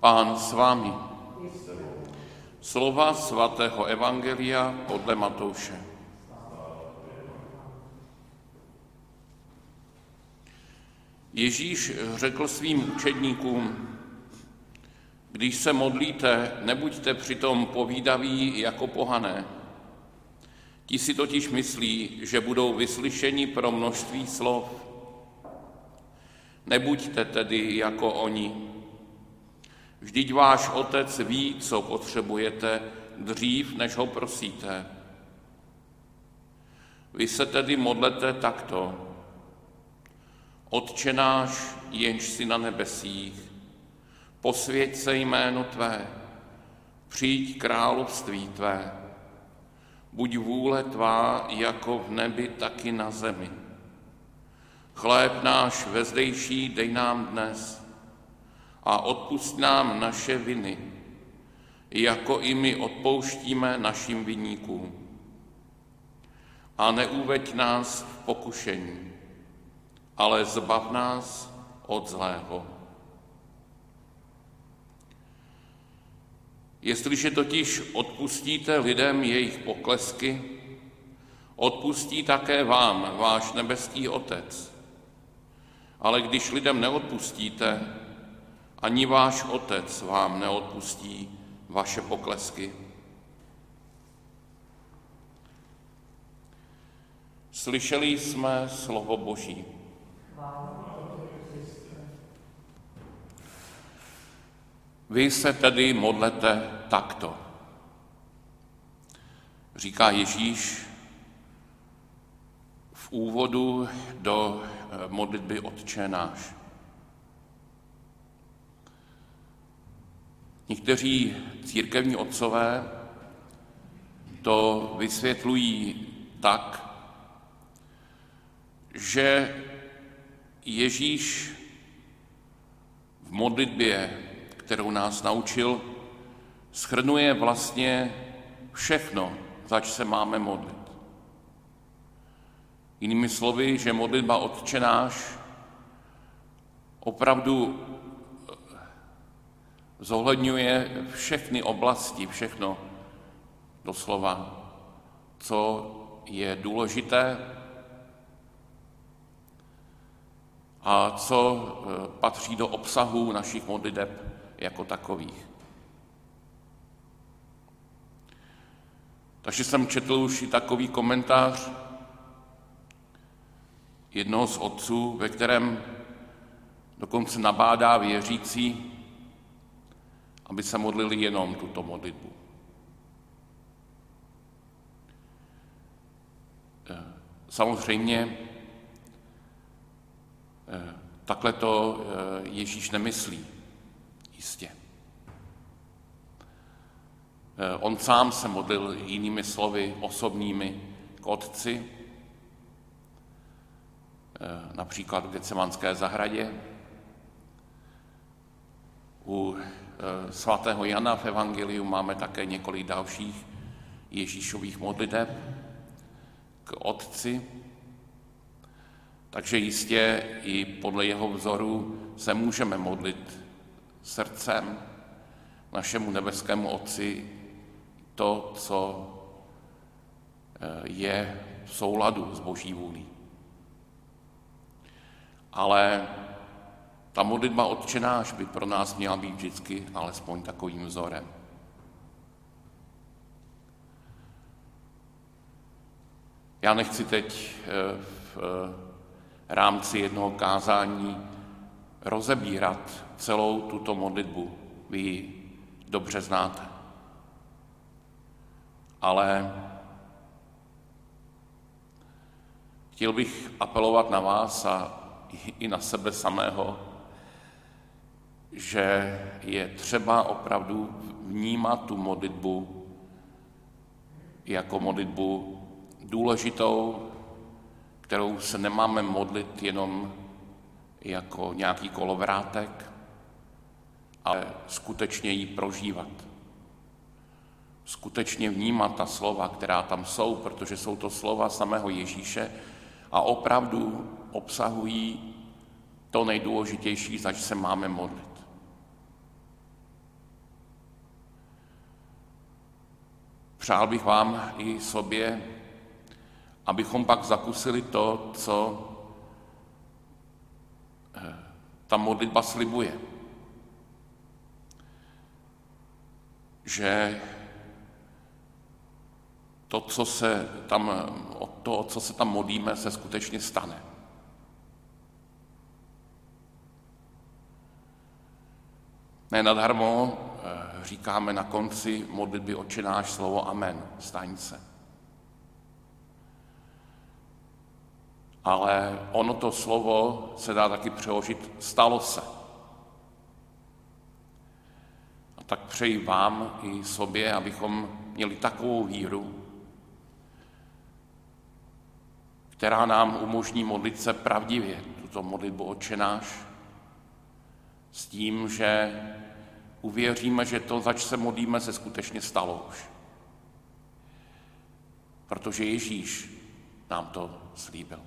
Pán s vámi. Slova svatého Evangelia podle Matouše. Ježíš řekl svým učedníkům, když se modlíte, nebuďte přitom povídaví jako pohané. Ti si totiž myslí, že budou vyslyšeni pro množství slov. Nebuďte tedy jako oni. Vždyť váš otec ví, co potřebujete dřív, než ho prosíte. Vy se tedy modlete takto. Otče náš, jenž si na nebesích, posvěť se jméno Tvé, přijď království Tvé, buď vůle Tvá jako v nebi, tak i na zemi. Chléb náš vezdejší dej nám dnes a odpust nám naše viny, jako i my odpouštíme našim viníkům. A neuveď nás v pokušení, ale zbav nás od zlého. Jestliže totiž odpustíte lidem jejich poklesky, odpustí také vám váš nebeský Otec. Ale když lidem neodpustíte, ani váš Otec vám neodpustí vaše poklesky. Slyšeli jsme slovo Boží. Vy se tedy modlete takto. Říká Ježíš v úvodu do eh, modlitby Otče náš. Někteří církevní otcové to vysvětlují tak, že Ježíš v modlitbě, kterou nás naučil, schrnuje vlastně všechno, zač se máme modlit. Jinými slovy, že modlitba odčenáš opravdu zohledňuje všechny oblasti, všechno doslova, co je důležité a co e, patří do obsahu našich modliteb jako takových. Takže jsem četl už i takový komentář jednoho z otců, ve kterém dokonce nabádá věřící, aby se modlili jenom tuto modlitbu. Eh, samozřejmě eh, takhle to eh, Ježíš nemyslí, jistě. On sám se modlil jinými slovy osobními k otci, například v Gecemanské zahradě, u Eh, svatého Jana v Evangeliu máme také několik dalších Ježíšových modliteb k Otci. Takže jistě i podle jeho vzoru se můžeme modlit srdcem našemu nebeskému Otci to, co eh, je v souladu s Boží vůlí. Ale ta modlitba odčenáš by pro nás měla být vždycky alespoň takovým vzorem. Já nechci teď eh, v eh, rámci jednoho kázání rozebírat celou tuto modlitbu. Vy ji dobře znáte. Ale chtěl bych apelovat na vás a i na sebe samého, že je třeba opravdu vnímat tu modlitbu jako modlitbu důležitou, kterou se nemáme modlit jenom jako nějaký kolovrátek, ale skutečně ji prožívat. Skutečně vnímat ta slova, která tam jsou, protože jsou to slova samého Ježíše a opravdu obsahují to nejdůležitější, zač se máme modlit. Přál bych vám i sobě, abychom pak zakusili to, co eh, ta modlitba slibuje. Že to, co se tam, to, co se tam modlíme, se skutečně stane. Ne nadarmo říkáme na konci modlitby očenáš slovo Amen, staň se. Ale ono to slovo se dá taky přeložit stalo se. A tak přeji vám i sobě, abychom měli takovou víru, která nám umožní modlit se pravdivě, tuto modlitbu očenáš, s tím, že uvěříme, že to, zač se modlíme, se skutečně stalo už. Protože Ježíš nám to slíbil.